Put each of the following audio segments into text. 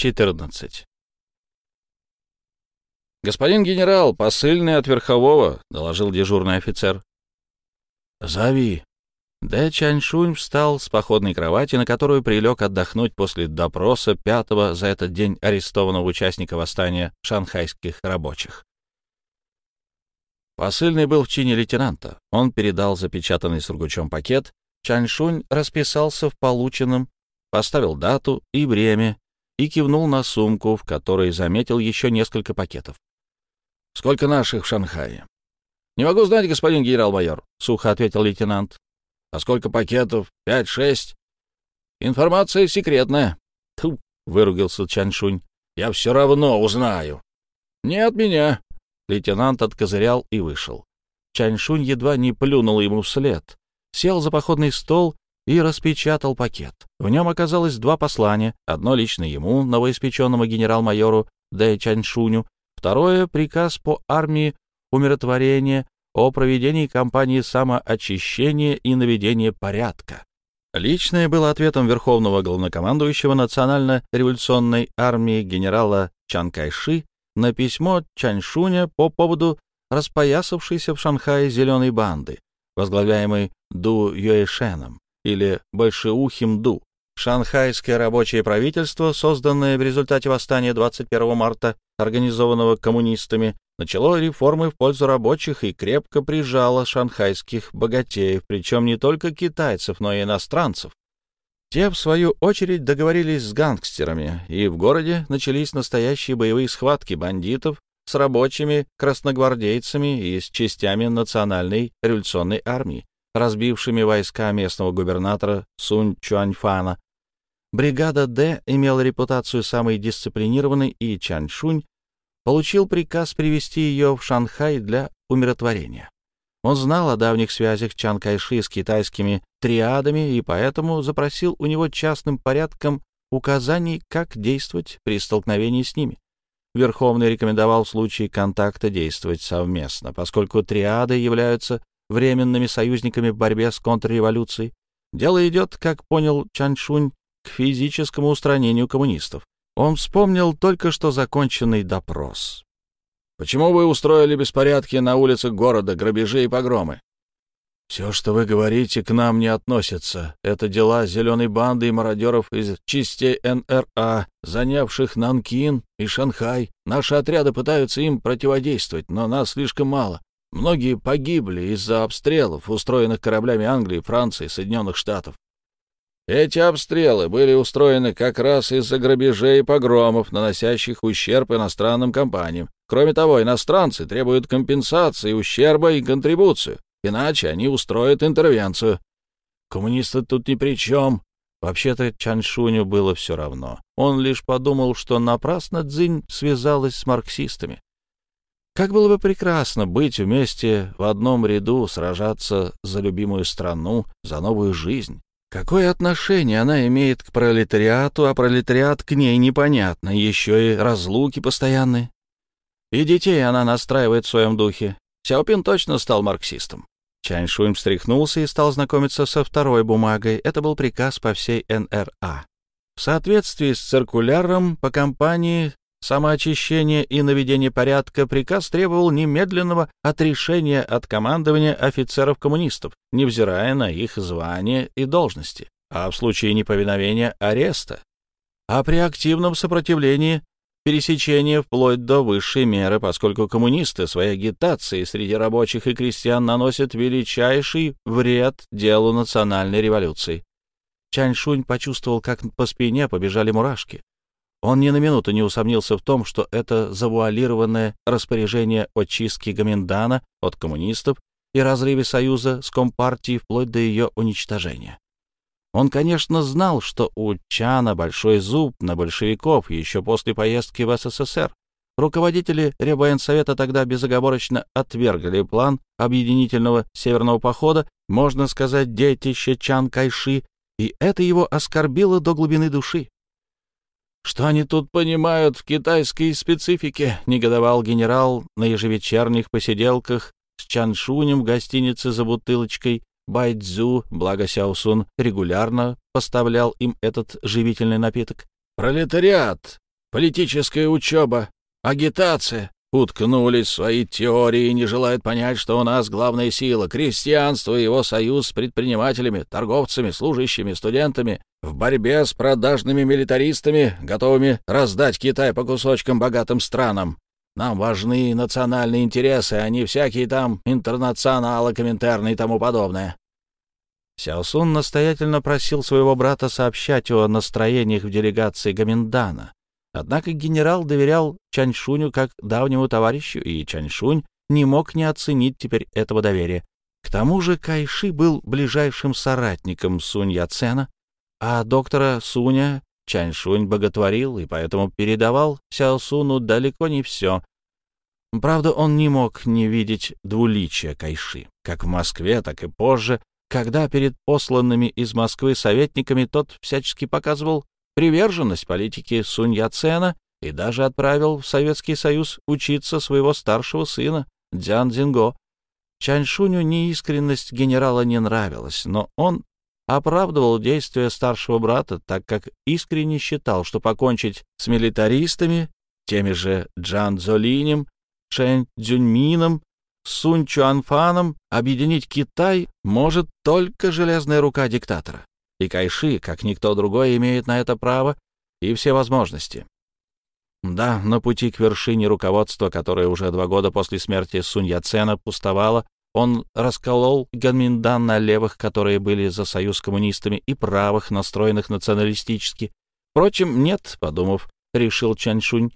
14. «Господин генерал, посыльный от Верхового», — доложил дежурный офицер. «Зови». Дэ Чаньшунь встал с походной кровати, на которую прилег отдохнуть после допроса пятого за этот день арестованного участника восстания шанхайских рабочих. Посыльный был в чине лейтенанта. Он передал запечатанный сургучом пакет. Чаньшунь расписался в полученном, поставил дату и время и кивнул на сумку, в которой заметил еще несколько пакетов. «Сколько наших в Шанхае?» «Не могу знать, господин генерал-майор», — сухо ответил лейтенант. «А сколько пакетов? Пять-шесть?» «Информация секретная». «Тьфу», — выругался Чаншунь. «Я все равно узнаю». «Не от меня». Лейтенант откозырял и вышел. Чаншунь едва не плюнул ему вслед. Сел за походный стол и распечатал пакет. В нем оказалось два послания, одно лично ему, новоиспеченному генерал-майору Дэ Чаньшуню, второе — приказ по армии умиротворения о проведении кампании самоочищения и наведения порядка. Личное было ответом Верховного главнокомандующего Национально-революционной армии генерала Чан Кайши на письмо Чаньшуня по поводу распоясавшейся в Шанхае зеленой банды, возглавляемой Ду Юэшеном или Большеухим Ду. Шанхайское рабочее правительство, созданное в результате восстания 21 марта, организованного коммунистами, начало реформы в пользу рабочих и крепко прижало шанхайских богатеев, причем не только китайцев, но и иностранцев. Те, в свою очередь, договорились с гангстерами, и в городе начались настоящие боевые схватки бандитов с рабочими, красногвардейцами и с частями национальной революционной армии разбившими войска местного губернатора Сунь Чуаньфана. Бригада Д имела репутацию самой дисциплинированной, и Чаншунь получил приказ привести ее в Шанхай для умиротворения. Он знал о давних связях Чан Кайши с китайскими триадами и поэтому запросил у него частным порядком указаний, как действовать при столкновении с ними. Верховный рекомендовал в случае контакта действовать совместно, поскольку триады являются временными союзниками в борьбе с контрреволюцией. Дело идет, как понял Чаншунь, к физическому устранению коммунистов. Он вспомнил только что законченный допрос. «Почему вы устроили беспорядки на улицах города, грабежи и погромы?» «Все, что вы говорите, к нам не относится. Это дела зеленой банды и мародеров из частей НРА, занявших Нанкин и Шанхай. Наши отряды пытаются им противодействовать, но нас слишком мало. Многие погибли из-за обстрелов, устроенных кораблями Англии, Франции, Соединенных Штатов. Эти обстрелы были устроены как раз из-за грабежей и погромов, наносящих ущерб иностранным компаниям. Кроме того, иностранцы требуют компенсации ущерба и контрибуцию, иначе они устроят интервенцию. Коммунисты тут ни при чем. Вообще-то Чаншуню было все равно. Он лишь подумал, что напрасно Цзинь связалась с марксистами. Как было бы прекрасно быть вместе в одном ряду, сражаться за любимую страну, за новую жизнь. Какое отношение она имеет к пролетариату, а пролетариат к ней непонятно, еще и разлуки постоянные. И детей она настраивает в своем духе. Сяопин точно стал марксистом. Чаньшуем встряхнулся и стал знакомиться со второй бумагой. Это был приказ по всей НРА. В соответствии с циркуляром по компании самоочищения и наведения порядка приказ требовал немедленного отрешения от командования офицеров-коммунистов, невзирая на их звания и должности, а в случае неповиновения — ареста. А при активном сопротивлении — пересечение вплоть до высшей меры, поскольку коммунисты своей агитацией среди рабочих и крестьян наносят величайший вред делу национальной революции. Чаньшунь почувствовал, как по спине побежали мурашки. Он ни на минуту не усомнился в том, что это завуалированное распоряжение о чистке Гоминдана от коммунистов и разрыве союза с Компартией вплоть до ее уничтожения. Он, конечно, знал, что у Чана большой зуб на большевиков еще после поездки в СССР. Руководители Реввоенсовета тогда безоговорочно отвергли план объединительного северного похода, можно сказать, детище Чан Кайши, и это его оскорбило до глубины души. «Что они тут понимают в китайской специфике?» — негодовал генерал на ежевечерних посиделках с Чаншунем в гостинице за бутылочкой. Байдзу, благо Сяосун регулярно поставлял им этот живительный напиток. «Пролетариат! Политическая учеба, агитация, уткнулись в свои теории и не желают понять, что у нас главная сила — крестьянство и его союз с предпринимателями, торговцами, служащими, студентами в борьбе с продажными милитаристами, готовыми раздать Китай по кусочкам богатым странам. Нам важны национальные интересы, а не всякие там интернационалы, коминтерны и тому подобное. Сяосун настоятельно просил своего брата сообщать о настроениях в делегации Гаминдана. Однако генерал доверял Чаньшуню как давнему товарищу, и Чаньшунь не мог не оценить теперь этого доверия. К тому же Кайши был ближайшим соратником Сунь Яцена, а доктора Суня Чаньшунь боготворил и поэтому передавал Сяосуну далеко не все. Правда, он не мог не видеть двуличия Кайши, как в Москве, так и позже, когда перед посланными из Москвы советниками тот всячески показывал приверженность политике Сунь Яцена и даже отправил в Советский Союз учиться своего старшего сына Дзян Цзинго. Чаньшуню неискренность генерала не нравилась, но он оправдывал действия старшего брата, так как искренне считал, что покончить с милитаристами, теми же Джан Цзолинем, Шэнь Цзюньмином, Сунь Чуанфаном, объединить Китай может только железная рука диктатора и Кайши, как никто другой, имеет на это право и все возможности. Да, на пути к вершине руководства, которое уже два года после смерти Сунь Яцена пустовало, он расколол Ганминдан на левых, которые были за союз с коммунистами, и правых, настроенных националистически. Впрочем, нет, подумав, решил Чаньшунь.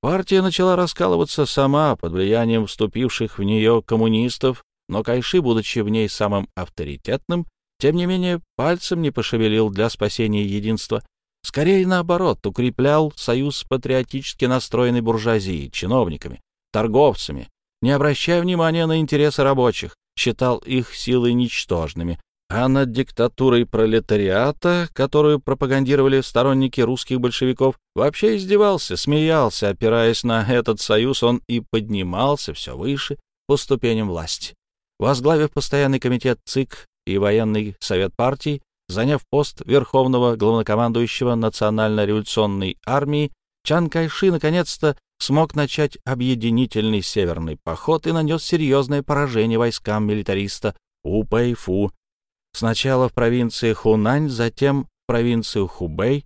Партия начала раскалываться сама под влиянием вступивших в нее коммунистов, но Кайши, будучи в ней самым авторитетным, тем не менее, пальцем не пошевелил для спасения единства. Скорее, наоборот, укреплял союз патриотически настроенной буржуазией, чиновниками, торговцами, не обращая внимания на интересы рабочих, считал их силы ничтожными, а над диктатурой пролетариата, которую пропагандировали сторонники русских большевиков, вообще издевался, смеялся, опираясь на этот союз, он и поднимался все выше по ступеням власти. Возглавив постоянный комитет ЦИК и военный совет партии, заняв пост верховного главнокомандующего национально-революционной армии, Чан Кайши наконец-то смог начать объединительный северный поход и нанес серьезное поражение войскам милитариста У Пэйфу. Сначала в провинции Хунань, затем в провинцию Хубэй,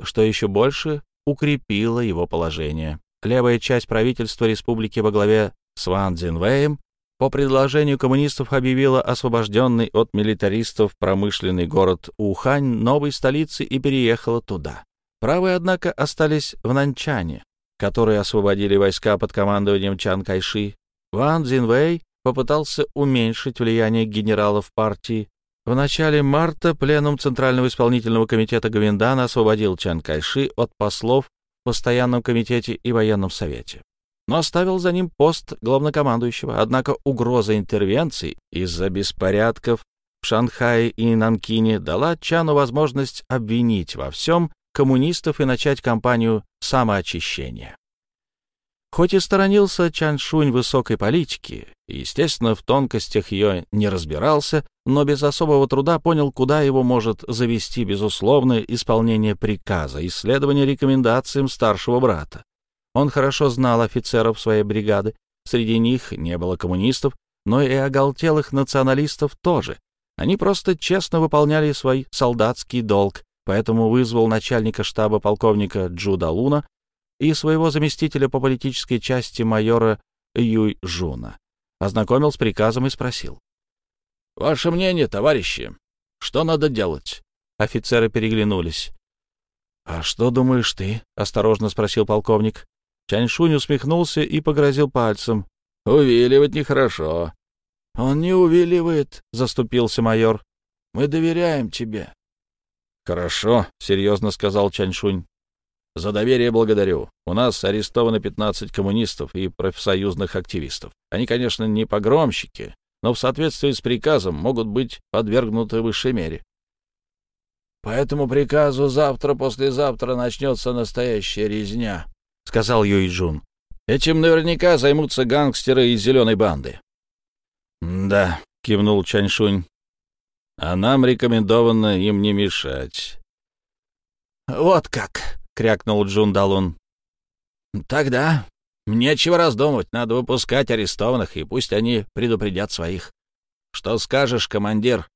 что еще больше укрепило его положение. Левая часть правительства республики во главе с Ван Цзинвэем по предложению коммунистов объявила освобожденный от милитаристов промышленный город Ухань новой столицей и переехала туда. Правые, однако, остались в Нанчане, которые освободили войска под командованием Чан Кайши. Ван Цзинвэй попытался уменьшить влияние генералов партии. В начале марта пленум Центрального исполнительного комитета Гавиндана освободил Чан Кайши от послов в Постоянном комитете и Военном совете но оставил за ним пост главнокомандующего. Однако угроза интервенций из-за беспорядков в Шанхае и Нанкине дала Чану возможность обвинить во всем коммунистов и начать кампанию самоочищения. Хоть и сторонился Чан Шунь высокой политики, естественно, в тонкостях ее не разбирался, но без особого труда понял, куда его может завести безусловное исполнение приказа, исследование рекомендациям старшего брата. Он хорошо знал офицеров своей бригады. Среди них не было коммунистов, но и оголтелых националистов тоже. Они просто честно выполняли свой солдатский долг, поэтому вызвал начальника штаба полковника Джуда Луна и своего заместителя по политической части майора Юй Жуна. Ознакомил с приказом и спросил. — Ваше мнение, товарищи, что надо делать? Офицеры переглянулись. — А что думаешь ты? — осторожно спросил полковник. Чаньшунь усмехнулся и погрозил пальцем. «Увиливать нехорошо». «Он не увиливает», — заступился майор. «Мы доверяем тебе». «Хорошо», — серьезно сказал Чаньшунь. «За доверие благодарю. У нас арестовано 15 коммунистов и профсоюзных активистов. Они, конечно, не погромщики, но в соответствии с приказом могут быть подвергнуты высшей мере. По этому приказу завтра-послезавтра начнется настоящая резня, — сказал Юй Джун. «Этим наверняка займутся гангстеры из зеленой банды». «Да», — кивнул Чаньшунь. «А нам рекомендовано им не мешать». «Вот как!» — крякнул Джун Далун. Тогда нечего раздумывать, надо выпускать арестованных, и пусть они предупредят своих. Что скажешь, командир?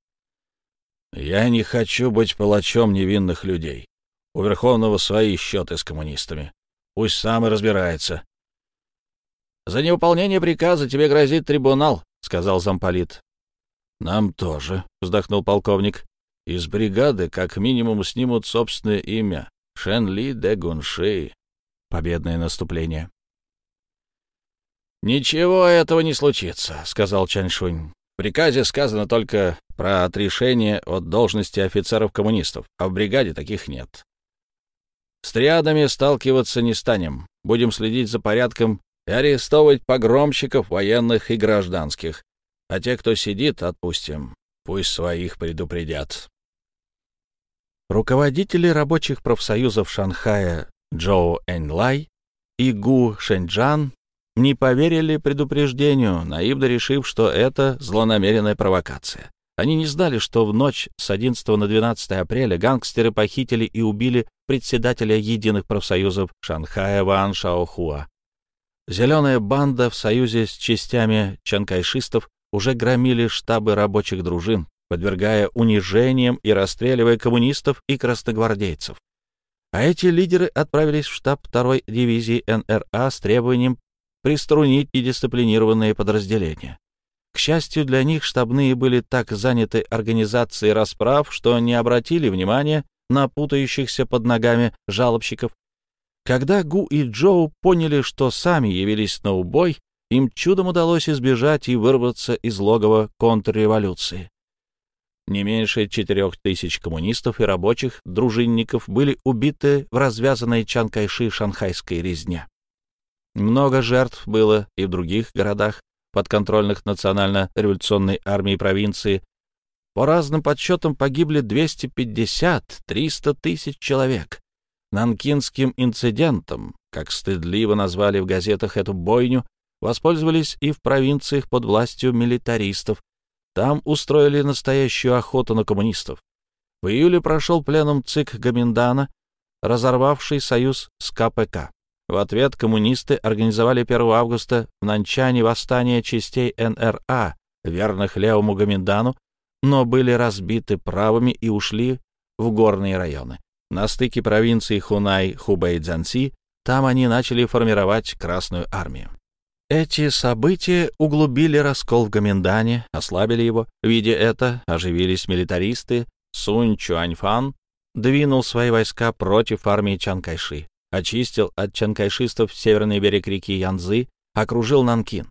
Я не хочу быть палачом невинных людей. У Верховного свои счеты с коммунистами. Пусть сам и разбирается. За невыполнение приказа тебе грозит трибунал, сказал замполит. Нам тоже, вздохнул полковник. Из бригады как минимум снимут собственное имя — Шенли де Гунши. Победное наступление. «Ничего этого не случится», — сказал Чаньшунь. В приказе сказано только про отрешение от должности офицеров-коммунистов, а в бригаде таких нет. С триадами сталкиваться не станем. Будем следить за порядком и арестовывать погромщиков, военных и гражданских. А те, кто сидит, отпустим. Пусть своих предупредят. Руководители рабочих профсоюзов Шанхая Джоу Эньлай и Гу Шэньчжан не поверили предупреждению, наивно решив, что это злонамеренная провокация. Они не знали, что в ночь с 11 на 12 апреля гангстеры похитили и убили председателя единых профсоюзов Шанхая Ван Шаохуа. Зеленая банда в союзе с частями чанкайшистов уже громили штабы рабочих дружин, подвергая унижениям и расстреливая коммунистов и красногвардейцев. А эти лидеры отправились в штаб второй дивизии НРА с требованием приструнить недисциплинированные подразделения. К счастью для них, штабные были так заняты организацией расправ, что не обратили внимания на путающихся под ногами жалобщиков. Когда Гу и Джоу поняли, что сами явились на убой, им чудом удалось избежать и вырваться из логова контрреволюции. Не меньше четырех тысяч коммунистов и рабочих, дружинников были убиты в развязанной Чанкайши шанхайской резне. Много жертв было и в других городах, подконтрольных национально-революционной армии провинции. По разным подсчетам погибли 250-300 тысяч человек. Нанкинским инцидентом, как стыдливо назвали в газетах эту бойню, воспользовались и в провинциях под властью милитаристов. Там устроили настоящую охоту на коммунистов. В июле прошел пленум ЦИК Гаминдана, разорвавший союз с КПК. В ответ коммунисты организовали 1 августа в Нанчане восстание частей НРА, верных левому Гаминдану, но были разбиты правыми и ушли в горные районы. На стыке провинций Хунай, Хубэй, Цзянси там они начали формировать Красную армию. Эти события углубили раскол в Гоминдане, ослабили его. Видя это, оживились милитаристы. Сунь Чуаньфан двинул свои войска против армии Чан Кайши, очистил от чанкайшистов северный берег реки Янзы, окружил Нанкин.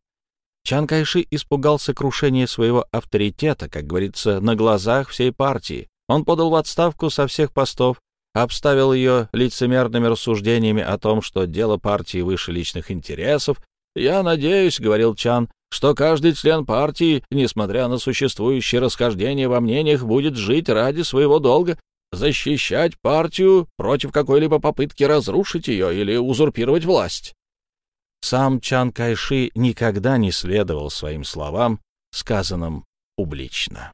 Чан Кайши испугался крушения своего авторитета, как говорится, на глазах всей партии. Он подал в отставку со всех постов, обставил ее лицемерными рассуждениями о том, что дело партии выше личных интересов, «Я надеюсь», — говорил Чан, — «что каждый член партии, несмотря на существующие расхождения во мнениях, будет жить ради своего долга, защищать партию против какой-либо попытки разрушить ее или узурпировать власть». Сам Чан Кайши никогда не следовал своим словам, сказанным публично.